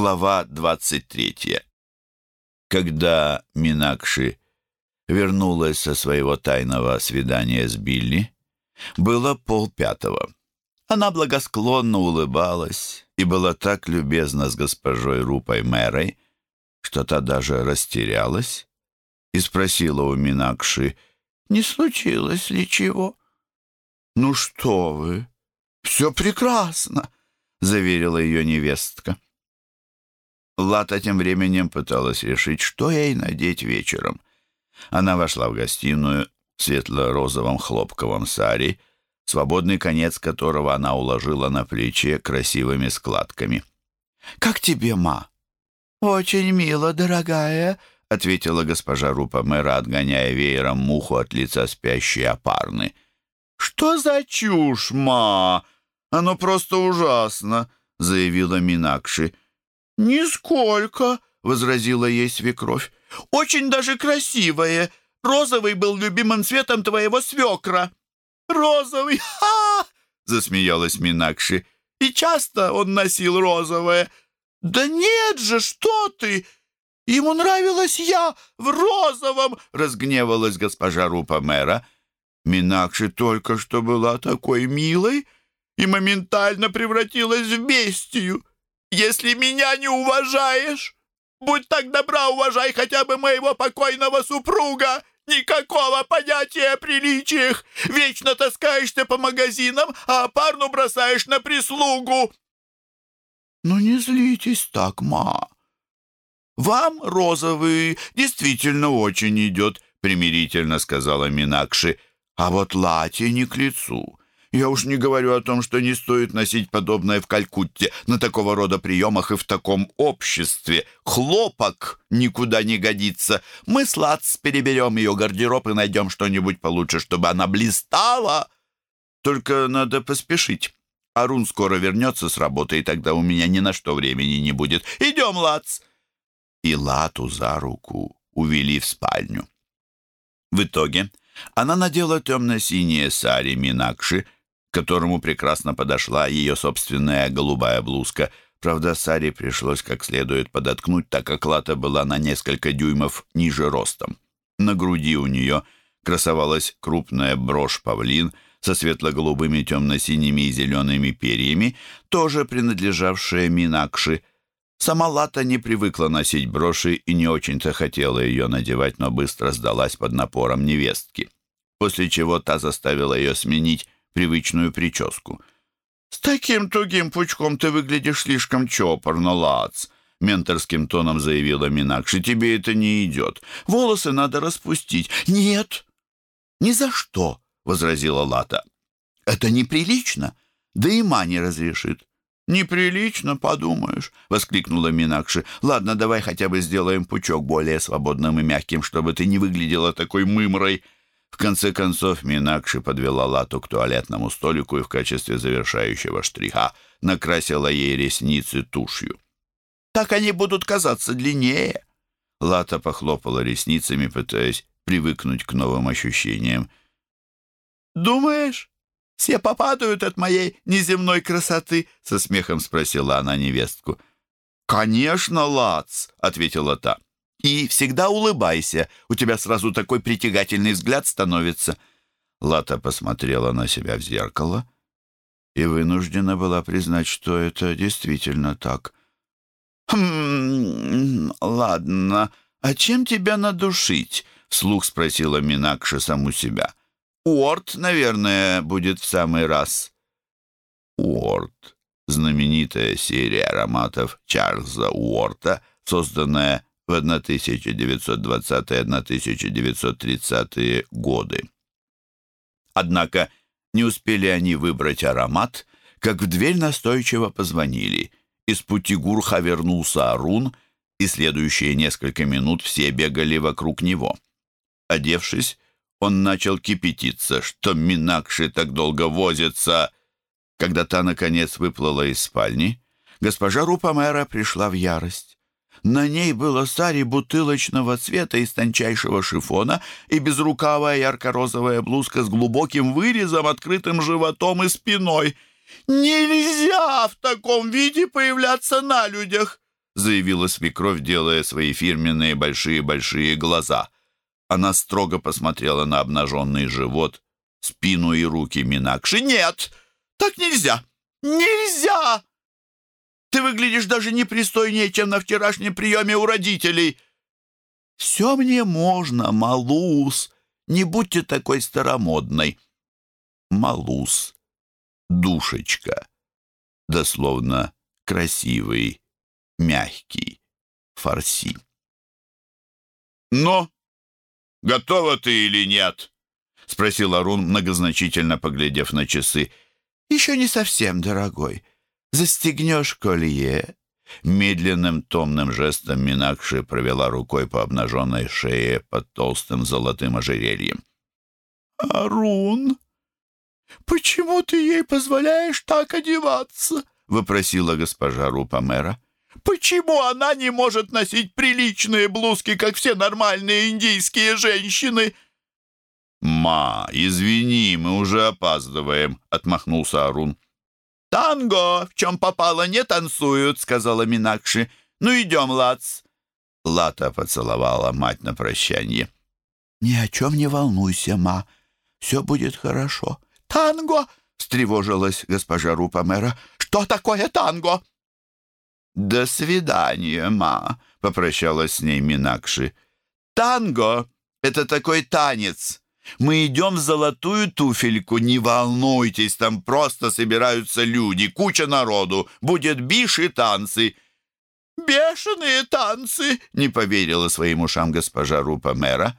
Глава 23. Когда Минакши вернулась со своего тайного свидания с Билли, было полпятого. Она благосклонно улыбалась и была так любезна с госпожой Рупой Мэрой, что та даже растерялась и спросила у Минакши, не случилось ли чего. «Ну что вы, все прекрасно», — заверила ее невестка. Лата тем временем пыталась решить, что ей надеть вечером. Она вошла в гостиную в светло-розовом хлопковом саре, свободный конец которого она уложила на плече красивыми складками. «Как тебе, ма?» «Очень мило, дорогая», — ответила госпожа Рупа мэра, отгоняя веером муху от лица спящей опарны. «Что за чушь, ма? Оно просто ужасно», — заявила Минакши. «Нисколько», — возразила ей свекровь. «Очень даже красивое. Розовый был любимым цветом твоего свекра». «Розовый! Ха!» — засмеялась Минакши. «И часто он носил розовое». «Да нет же, что ты! Ему нравилась я в розовом!» — разгневалась госпожа Рупа мэра. Минакши только что была такой милой и моментально превратилась в бестию. Если меня не уважаешь, будь так добра, уважай хотя бы моего покойного супруга. Никакого понятия о приличиях. Вечно таскаешься по магазинам, а парну бросаешь на прислугу. Ну не злитесь так, ма. Вам розовый действительно очень идет, примирительно сказала Минакши. А вот лати не к лицу. Я уж не говорю о том, что не стоит носить подобное в Калькутте на такого рода приемах и в таком обществе. Хлопок никуда не годится. Мы с Лац переберем ее гардероб и найдем что-нибудь получше, чтобы она блистала. Только надо поспешить. Арун скоро вернется с работы, и тогда у меня ни на что времени не будет. Идем, Лац!» И Лату за руку увели в спальню. В итоге она надела темно-синее сари Минакши, которому прекрасно подошла ее собственная голубая блузка. Правда, Саре пришлось как следует подоткнуть, так как лата была на несколько дюймов ниже ростом. На груди у нее красовалась крупная брошь-павлин со светло-голубыми, темно-синими и зелеными перьями, тоже принадлежавшая Минакши. Сама Лата не привыкла носить броши и не очень-то хотела ее надевать, но быстро сдалась под напором невестки. После чего та заставила ее сменить привычную прическу. «С таким тугим пучком ты выглядишь слишком чопорно, Лац», — менторским тоном заявила Минакши. «Тебе это не идет. Волосы надо распустить». «Нет, ни за что», — возразила Лата. «Это неприлично, да и ма не разрешит». «Неприлично, подумаешь», — воскликнула Минакши. «Ладно, давай хотя бы сделаем пучок более свободным и мягким, чтобы ты не выглядела такой мымрой». В конце концов Минакши подвела Лату к туалетному столику и в качестве завершающего штриха накрасила ей ресницы тушью. «Так они будут казаться длиннее!» Лата похлопала ресницами, пытаясь привыкнуть к новым ощущениям. «Думаешь, все попадают от моей неземной красоты?» — со смехом спросила она невестку. «Конечно, Лац!» — ответила та. И всегда улыбайся. У тебя сразу такой притягательный взгляд становится». Лата посмотрела на себя в зеркало и вынуждена была признать, что это действительно так. «Хм, ладно. А чем тебя надушить?» — вслух спросила Минакша саму себя. «Уорд, наверное, будет в самый раз». Уорд — знаменитая серия ароматов Чарльза Уорта, созданная в 1920-1930 годы. Однако не успели они выбрать аромат, как в дверь настойчиво позвонили. Из Путигурха вернулся Арун, и следующие несколько минут все бегали вокруг него. Одевшись, он начал кипятиться, что Минакши так долго возится. Когда та, наконец, выплыла из спальни, госпожа Рупамера пришла в ярость. На ней было сари бутылочного цвета из тончайшего шифона и безрукавая ярко-розовая блузка с глубоким вырезом, открытым животом и спиной. «Нельзя в таком виде появляться на людях!» заявила свекровь, делая свои фирменные большие-большие глаза. Она строго посмотрела на обнаженный живот, спину и руки Минакши. «Нет, так нельзя! Нельзя! Ты выглядишь даже непристойнее, чем на вчерашнем приеме у родителей!» «Все мне можно, Малус! Не будьте такой старомодной!» Малус, душечка, дословно красивый, мягкий, фарси. «Но готова ты или нет?» — спросил Арун, многозначительно поглядев на часы. «Еще не совсем, дорогой. Застегнешь колье». Медленным томным жестом Минакши провела рукой по обнаженной шее под толстым золотым ожерельем. «Арун, почему ты ей позволяешь так одеваться?» — выпросила госпожа Рупамера. Почему она не может носить приличные блузки, как все нормальные индийские женщины?» «Ма, извини, мы уже опаздываем», — отмахнулся Арун. «Танго, в чем попало, не танцуют», — сказала Минакши. «Ну, идем, Лац». Лата поцеловала мать на прощание. «Ни о чем не волнуйся, ма. Все будет хорошо». «Танго!» — встревожилась госпожа Рупа-мэра. «Что такое танго?» «До свидания, ма», — попрощалась с ней Минакши. «Танго — это такой танец. Мы идем в золотую туфельку. Не волнуйтесь, там просто собираются люди, куча народу. Будет биш и танцы». «Бешеные танцы!» — не поверила своим ушам госпожа Рупа мэра.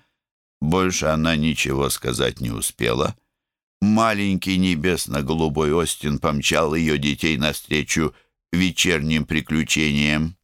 Больше она ничего сказать не успела. Маленький небесно-голубой Остин помчал ее детей навстречу вечерним приключениям.